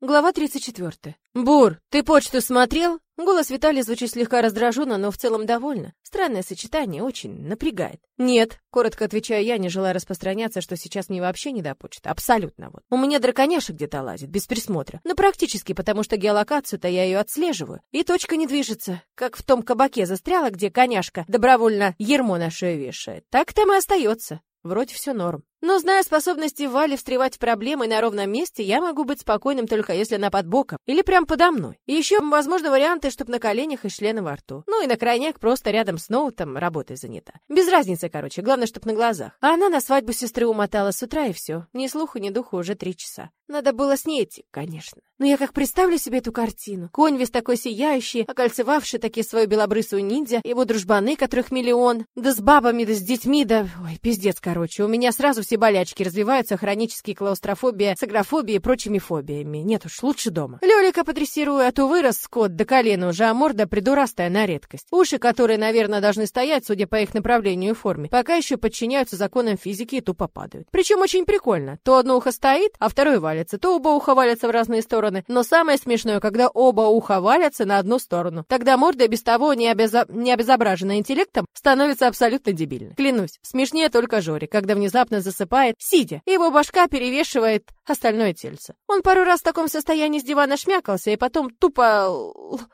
Глава 34. «Бур, ты почту смотрел?» Голос Виталия звучит слегка раздраженно, но в целом довольно. Странное сочетание, очень напрягает. «Нет», — коротко отвечаю я, не желая распространяться, что сейчас мне вообще не до почты. Абсолютно вот. У меня драконяша где-то лазит, без присмотра. Ну, практически, потому что геолокацию-то я ее отслеживаю. И точка не движется. Как в том кабаке застряла, где коняшка добровольно ермо на шею вешает. Так там и остается. Вроде все норм. Но зная способности Вали встревать в проблемы на ровном месте, я могу быть спокойным только если она под боком или прям подо мной. И еще, возможно, варианты, чтобы на коленях и члены во рту. Ну и на крайняк просто рядом с ноутом работой занята. Без разницы, короче, главное, чтобы на глазах. А она на свадьбу сестры умотала с утра и все. Ни слуху, ни духу уже три часа. Надо было с ней идти, конечно. Но я как представлю себе эту картину. Конь весь такой сияющий, окольцевавший таки свою белобрысую ниндзя, его дружбаны, которых миллион, да с бабами, да с детьми, да... Ой, пиздец, короче, у меня сразу все болячки развиваются, хронические клаустрофобия, сагрофобия и прочими фобиями. Нет уж, лучше дома. Лёлика подрессирую, а то вырос скот до колена уже, а морда придурастая на редкость. Уши, которые, наверное, должны стоять, судя по их направлению и форме, пока еще подчиняются законам физики и тупо падают. Причем очень прикольно. То одно ухо стоит, а второе валится, то оба уха валятся в разные стороны. Но самое смешное, когда оба уха валятся на одну сторону. Тогда морда без того не, обезо... не обезображена интеллектом становится абсолютно дебильной. Клянусь, смешнее только Жори, когда внезапно засыпает сидя, его башка перевешивает остальное тельце. Он пару раз в таком состоянии с дивана шмякался, и потом тупо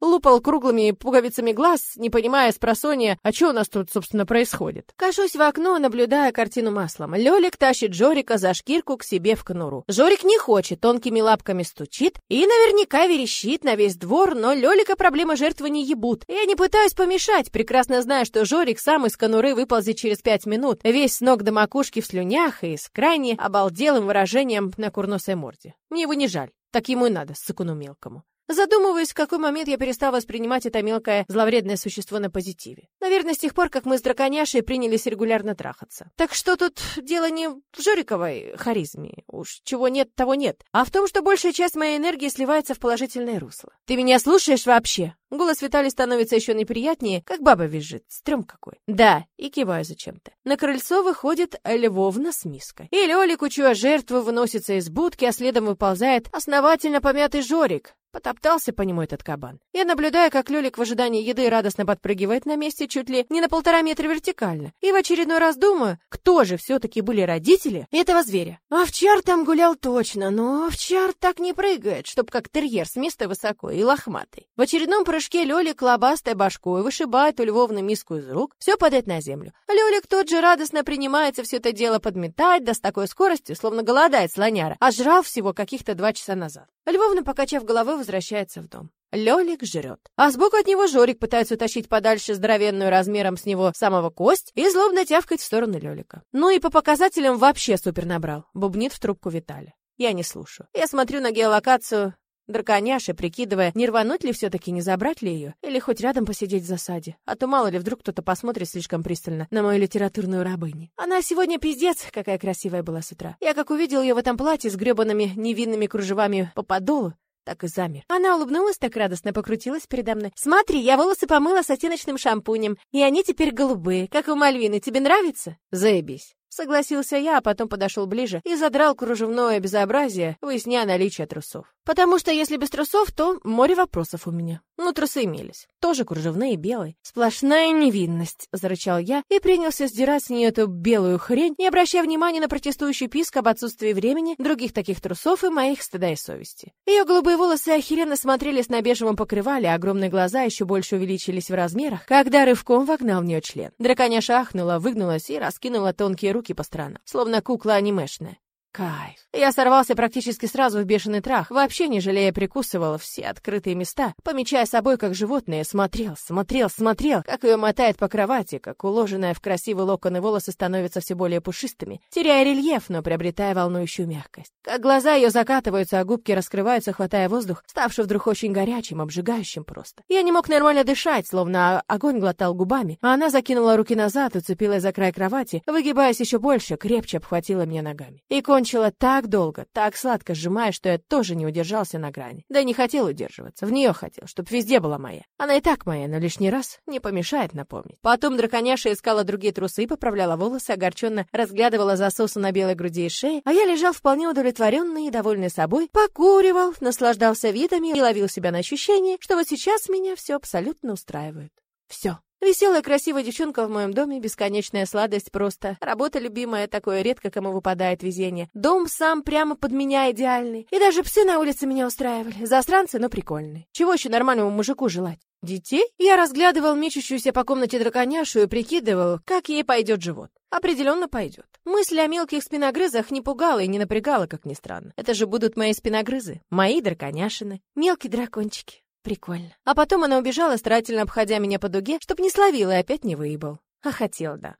лупал круглыми пуговицами глаз, не понимая с просонья, а что у нас тут, собственно, происходит. Кашусь в окно, наблюдая картину маслом. Лёлик тащит Жорика за шкирку к себе в конуру. Жорик не хочет, тонкими лапками стучит и наверняка верещит на весь двор, но Лёлика проблемы жертвы не ебут. Я не пытаюсь помешать, прекрасно зная, что Жорик сам из конуры выползет через пять минут, весь с ног до макушки в слюнях и с крайне обалделым выражением на курносой морде. Мне его не жаль. Так ему и надо, сыкуну мелкому. Задумываюсь, в какой момент я перестала воспринимать это мелкое зловредное существо на позитиве. Наверное, с тех пор, как мы с драконяшей принялись регулярно трахаться. Так что тут дело не в Жориковой харизме, уж чего нет, того нет, а в том, что большая часть моей энергии сливается в положительное русло. Ты меня слушаешь вообще? Голос Виталий становится еще неприятнее, как баба визжит. Стрём какой. Да, и киваю зачем-то. На крыльцо выходит Львовна с миской. И Лёлик, учуя жертву, выносится из будки, а следом выползает основательно помятый Жорик. Потоптался по нему этот кабан. Я наблюдаю, как Лёлик в ожидании еды радостно подпрыгивает на месте чуть ли не на полтора метра вертикально. И в очередной раз думаю, кто же все-таки были родители этого зверя. Овчар там гулял точно, но овчар так не прыгает, чтоб как терьер с места высоко и лохматый. В очередном прыжке Лёлик лобастой башкой вышибает у Львовны миску из рук, все падает на землю. Лёлик тот же радостно принимается все это дело подметать, да с такой скоростью, словно голодает слоняра, а жрал всего каких-то два часа назад. Львовна, покачав головой, возвращается в дом. Лёлик жрет. А сбоку от него Жорик пытается утащить подальше здоровенную размером с него самого кость и злобно тявкать в сторону Лёлика. Ну и по показателям вообще супер набрал. Бубнит в трубку Виталя. Я не слушаю. Я смотрю на геолокацию драконяши, прикидывая, не рвануть ли все-таки, не забрать ли ее, или хоть рядом посидеть в засаде. А то мало ли вдруг кто-то посмотрит слишком пристально на мою литературную рабыню. Она сегодня пиздец, какая красивая была с утра. Я как увидел ее в этом платье с гребаными невинными кружевами по подолу, так и замер. Она улыбнулась так радостно, покрутилась передо мной. «Смотри, я волосы помыла с оттеночным шампунем, и они теперь голубые, как у Мальвины. Тебе нравится?» «Заебись». Согласился я, а потом подошел ближе и задрал кружевное безобразие, выясняя наличие трусов. Потому что если без трусов, то море вопросов у меня. Ну, трусы имелись. Тоже кружевные, белые. Сплошная невинность, зарычал я и принялся сдирать с нее эту белую хрень, не обращая внимания на протестующий писк об отсутствии времени, других таких трусов и моих стыда и совести. Ее голубые волосы охеренно смотрелись на бежевом покрывале, а огромные глаза еще больше увеличились в размерах, когда рывком вогнал в нее член. Драконя шахнула, выгнулась и раскинула тонкие руки по сторонам, словно кукла анимешная. Кайф. Я сорвался практически сразу в бешеный трах, вообще не жалея прикусывал все открытые места, помечая собой как животное, смотрел, смотрел, смотрел, как ее мотает по кровати, как уложенная в красивые локоны волосы становятся все более пушистыми, теряя рельеф, но приобретая волнующую мягкость. Как глаза ее закатываются, а губки раскрываются, хватая воздух, ставший вдруг очень горячим, обжигающим просто. Я не мог нормально дышать, словно огонь глотал губами, а она закинула руки назад, уцепилась за край кровати, выгибаясь еще больше, крепче обхватила меня ногами. И конь кончила так долго, так сладко сжимая, что я тоже не удержался на грани. Да и не хотел удерживаться, в нее хотел, чтоб везде была моя. Она и так моя, но лишний раз не помешает напомнить. Потом драконяша искала другие трусы, поправляла волосы, огорченно разглядывала засосу на белой груди и шее, а я лежал вполне удовлетворенный и довольный собой, покуривал, наслаждался видами и ловил себя на ощущение, что вот сейчас меня все абсолютно устраивает. Все. Веселая, красивая девчонка в моем доме, бесконечная сладость просто. Работа любимая, такое редко кому выпадает везение. Дом сам прямо под меня идеальный. И даже псы на улице меня устраивали. Застранцы, но прикольные. Чего еще нормальному мужику желать? Детей? Я разглядывал мечущуюся по комнате драконяшу и прикидывал, как ей пойдет живот. Определенно пойдет. Мысль о мелких спиногрызах не пугала и не напрягала, как ни странно. Это же будут мои спиногрызы, мои драконяшины, мелкие дракончики. Прикольно. А потом она убежала, старательно обходя меня по дуге, чтоб не словила и опять не выебал. А хотел, да.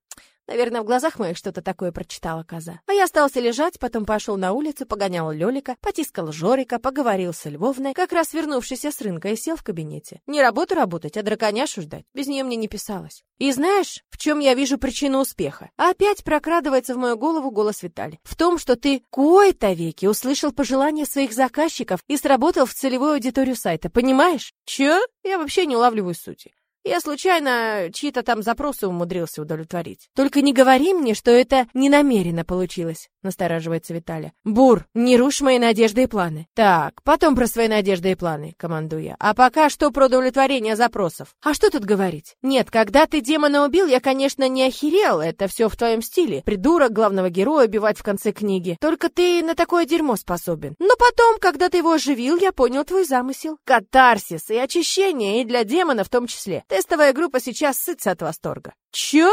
Наверное, в глазах моих что-то такое прочитала коза. А я остался лежать, потом пошел на улицу, погонял Лёлика, потискал Жорика, поговорил с Львовной, как раз вернувшийся с рынка, и сел в кабинете. Не работу работать, а драконяшу ждать. Без нее мне не писалось. И знаешь, в чем я вижу причину успеха? Опять прокрадывается в мою голову голос Витали. В том, что ты кое-то веки услышал пожелания своих заказчиков и сработал в целевую аудиторию сайта, понимаешь? Чё? Я вообще не улавливаю сути. Я случайно чьи-то там запросы умудрился удовлетворить. Только не говори мне, что это не намеренно получилось, настораживается Виталя. Бур, не рушь мои надежды и планы. Так, потом про свои надежды и планы, командую я. А пока что про удовлетворение запросов. А что тут говорить? Нет, когда ты демона убил, я, конечно, не охерел, это все в твоем стиле. Придурок главного героя убивать в конце книги. Только ты на такое дерьмо способен. Но потом, когда ты его оживил, я понял твой замысел. Катарсис и очищение, и для демона в том числе. Тестовая группа сейчас сытся от восторга. Чё?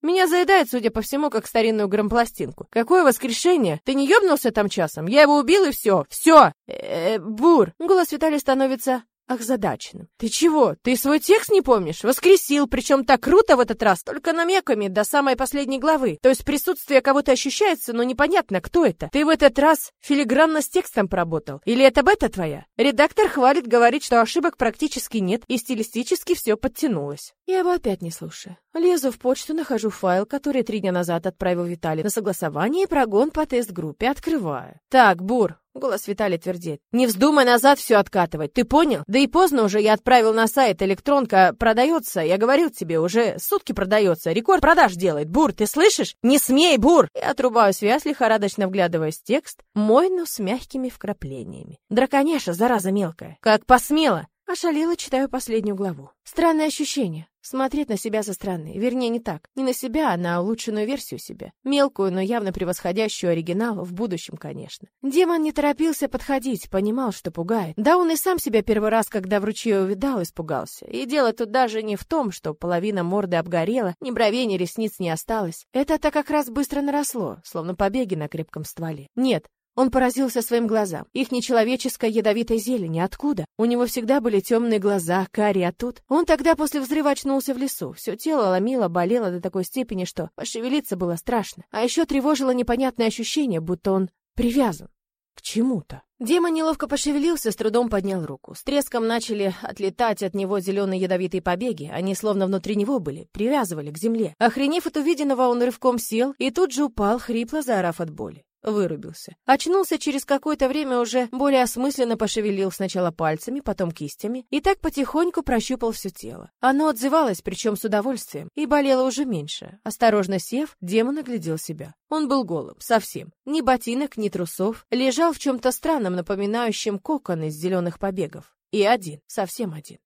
Меня заедает, судя по всему, как старинную грампластинку. Какое воскрешение? Ты не ёбнулся там часом? Я его убил и все. Все. Э, -э бур. Голос Виталия становится Ах, задачным. Ты чего? Ты свой текст не помнишь? Воскресил, причем так круто в этот раз, только намеками до самой последней главы. То есть присутствие кого-то ощущается, но непонятно, кто это. Ты в этот раз филигранно с текстом поработал? Или это бета твоя? Редактор хвалит, говорит, что ошибок практически нет, и стилистически все подтянулось. Я его опять не слушаю. Лезу в почту, нахожу файл, который три дня назад отправил Виталий на согласование и прогон по тест-группе. Открываю. Так, Бур, Голос Виталия твердит. «Не вздумай назад все откатывать, ты понял? Да и поздно уже я отправил на сайт, электронка продается, я говорил тебе, уже сутки продается, рекорд продаж делает. Бур, ты слышишь? Не смей, Бур!» Я отрубаю связь, лихорадочно вглядываясь в текст, мой, но с мягкими вкраплениями. Драконяша, зараза мелкая, как посмела! Ошалела, читаю последнюю главу. Странное ощущение. Смотреть на себя со стороны. Вернее, не так. Не на себя, а на улучшенную версию себя. Мелкую, но явно превосходящую оригинал, в будущем, конечно. Демон не торопился подходить, понимал, что пугает. Да он и сам себя первый раз, когда в ручье увидал, испугался. И дело тут даже не в том, что половина морды обгорела, ни бровей, ни ресниц не осталось. Это-то как раз быстро наросло, словно побеги на крепком стволе. Нет, он поразился своим глазам. Их нечеловеческой ядовитой зелени. Откуда? У него всегда были темные глаза, карие, а тут... Он тогда после взрыва очнулся в лесу. Все тело ломило, болело до такой степени, что пошевелиться было страшно. А еще тревожило непонятное ощущение, будто он привязан к чему-то. Демон неловко пошевелился, с трудом поднял руку. С треском начали отлетать от него зеленые ядовитые побеги. Они словно внутри него были, привязывали к земле. Охренев от увиденного, он рывком сел и тут же упал, хрипло заорав от боли. Вырубился. Очнулся через какое-то время уже более осмысленно пошевелил сначала пальцами, потом кистями, и так потихоньку прощупал все тело. Оно отзывалось, причем с удовольствием, и болело уже меньше. Осторожно сев, демон оглядел себя. Он был голым, совсем. Ни ботинок, ни трусов. Лежал в чем-то странном, напоминающем кокон из зеленых побегов. И один, совсем один.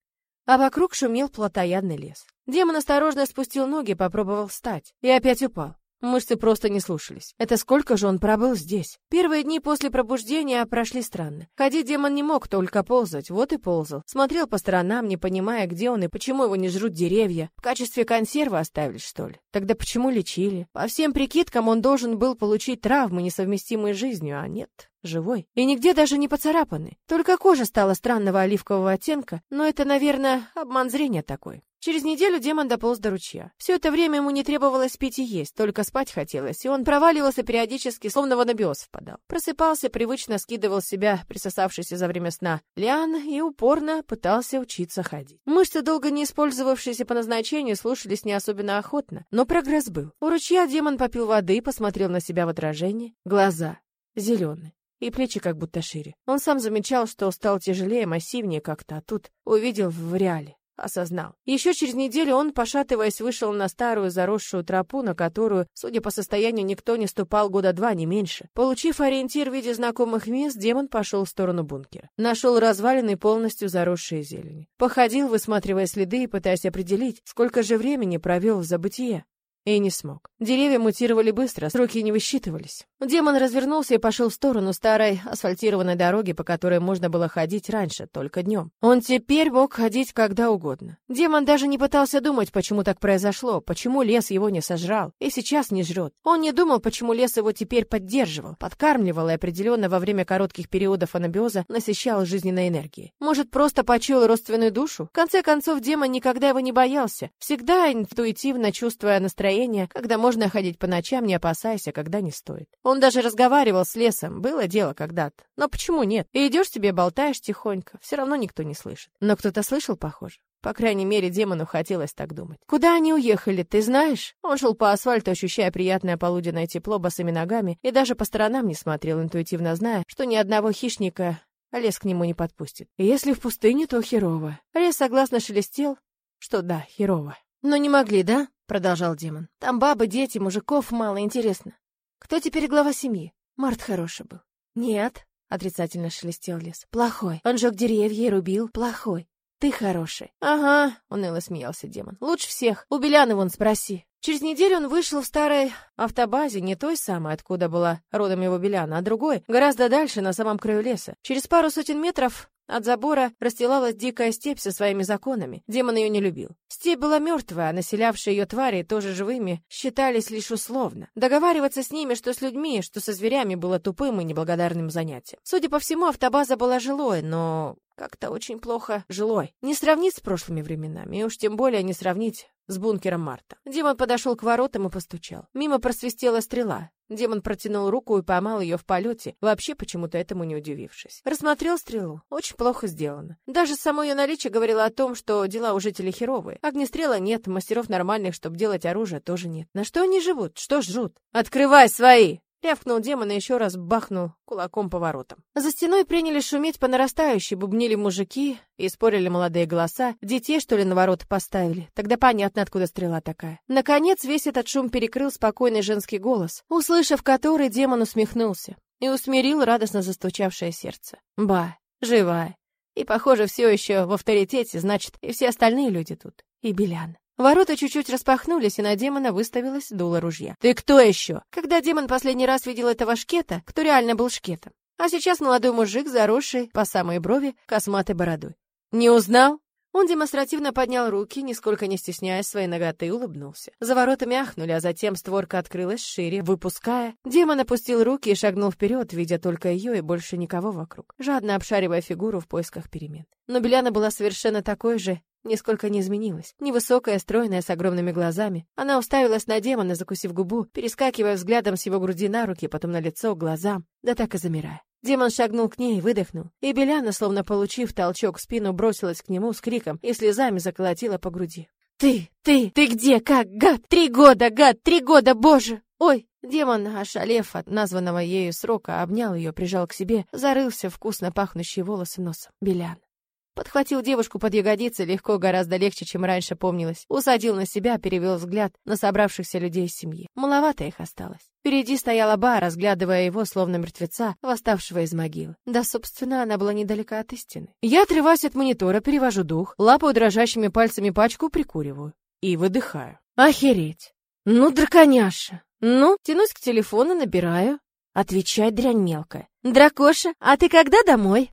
А вокруг шумел плотоядный лес. Демон осторожно спустил ноги, попробовал встать. И опять упал. Мышцы просто не слушались. Это сколько же он пробыл здесь? Первые дни после пробуждения прошли странно. Ходить демон не мог, только ползать. Вот и ползал. Смотрел по сторонам, не понимая, где он и почему его не жрут деревья. В качестве консервы оставили, что ли? Тогда почему лечили? По всем прикидкам он должен был получить травмы, несовместимые с жизнью, а нет живой. И нигде даже не поцарапанный. Только кожа стала странного оливкового оттенка, но это, наверное, обман зрения такой. Через неделю демон дополз до ручья. Все это время ему не требовалось пить и есть, только спать хотелось, и он проваливался периодически, словно в анабиоз впадал. Просыпался, привычно скидывал себя присосавшийся за время сна лиан и упорно пытался учиться ходить. Мышцы, долго не использовавшиеся по назначению, слушались не особенно охотно, но прогресс был. У ручья демон попил воды, посмотрел на себя в отражении. Глаза. зеленый. И плечи как будто шире. Он сам замечал, что стал тяжелее, массивнее как-то, а тут увидел в реале осознал. Еще через неделю он, пошатываясь, вышел на старую заросшую тропу, на которую, судя по состоянию, никто не ступал года два, не меньше. Получив ориентир в виде знакомых мест, демон пошел в сторону бункера. Нашел развалины, полностью заросшие зеленью. Походил, высматривая следы и пытаясь определить, сколько же времени провел в забытие. И не смог. Деревья мутировали быстро, сроки не высчитывались. Демон развернулся и пошел в сторону старой асфальтированной дороги, по которой можно было ходить раньше, только днем. Он теперь мог ходить когда угодно. Демон даже не пытался думать, почему так произошло, почему лес его не сожрал и сейчас не жрет. Он не думал, почему лес его теперь поддерживал, подкармливал и определенно во время коротких периодов анабиоза насыщал жизненной энергией. Может, просто почуял родственную душу? В конце концов, демон никогда его не боялся, всегда интуитивно чувствуя настроение настроение, когда можно ходить по ночам, не опасаясь, а когда не стоит. Он даже разговаривал с лесом, было дело когда-то. Но почему нет? И идешь себе, болтаешь тихонько, все равно никто не слышит. Но кто-то слышал, похоже. По крайней мере, демону хотелось так думать. «Куда они уехали, ты знаешь?» Он шел по асфальту, ощущая приятное полуденное тепло босыми ногами, и даже по сторонам не смотрел, интуитивно зная, что ни одного хищника лес к нему не подпустит. Если в пустыне, то херово. Лес согласно шелестел, что да, херово. Но не могли, да? Продолжал демон. Там бабы, дети, мужиков мало, интересно. Кто теперь глава семьи? Март хороший был. Нет, отрицательно шелестел лес. Плохой. Он жег деревья и рубил. Плохой. Ты хороший. Ага, уныло смеялся демон. Лучше всех. У Беляны вон спроси. Через неделю он вышел в старой автобазе, не той самой, откуда была родом его Беляна, а другой, гораздо дальше, на самом краю леса. Через пару сотен метров от забора расстилалась дикая степь со своими законами. Демон ее не любил. Степь была мертвая, а населявшие ее твари, тоже живыми, считались лишь условно. Договариваться с ними, что с людьми, что со зверями, было тупым и неблагодарным занятием. Судя по всему, автобаза была жилой, но как-то очень плохо жилой. Не сравнить с прошлыми временами, и уж тем более не сравнить с бункером Марта. Демон подошел к воротам и постучал. Мимо просвистела стрела. Демон протянул руку и поймал ее в полете, вообще почему-то этому не удивившись. Рассмотрел стрелу. Очень плохо сделано. Даже само ее наличие говорило о том, что дела у жителей херовые. Огнестрела нет, мастеров нормальных, чтобы делать оружие, тоже нет. На что они живут? Что жрут? «Открывай свои!» Рявкнул демон и еще раз бахнул кулаком по воротам. За стеной приняли шуметь по нарастающей, бубнили мужики и спорили молодые голоса. Детей, что ли, на ворота поставили? Тогда понятно, откуда стрела такая. Наконец, весь этот шум перекрыл спокойный женский голос, услышав который, демон усмехнулся и усмирил радостно застучавшее сердце. Ба, живая. И, похоже, все еще в авторитете, значит, и все остальные люди тут. И Белян. Ворота чуть-чуть распахнулись, и на демона выставилось дуло ружья. «Ты кто еще?» Когда демон последний раз видел этого шкета, кто реально был шкетом. А сейчас молодой мужик, заросший по самой брови, косматой бородой. «Не узнал?» Он демонстративно поднял руки, нисколько не стесняясь своей ноготы, и улыбнулся. За воротами ахнули, а затем створка открылась шире, выпуская. Демон опустил руки и шагнул вперед, видя только ее и больше никого вокруг, жадно обшаривая фигуру в поисках перемен. Но Беляна была совершенно такой же, нисколько не изменилась. Невысокая, стройная, с огромными глазами. Она уставилась на демона, закусив губу, перескакивая взглядом с его груди на руки, потом на лицо, глазам, да так и замирая. Демон шагнул к ней и выдохнул. И Беляна, словно получив толчок в спину, бросилась к нему с криком и слезами заколотила по груди. «Ты, ты, ты где, как, гад? Три года, гад, три года, боже!» «Ой!» Демон, ошалев от названного ею срока, обнял ее, прижал к себе, зарылся вкусно пахнущие волосы носом. Белян. Подхватил девушку под ягодицы легко, гораздо легче, чем раньше помнилось. Усадил на себя, перевел взгляд на собравшихся людей семьи. Маловато их осталось. Впереди стояла Ба, разглядывая его, словно мертвеца, восставшего из могилы. Да, собственно, она была недалека от истины. Я отрываюсь от монитора, перевожу дух, лапаю дрожащими пальцами пачку, прикуриваю. И выдыхаю. Охереть! Ну, драконяша! Ну, тянусь к телефону, набираю. Отвечай, дрянь мелкая. «Дракоша, а ты когда домой?»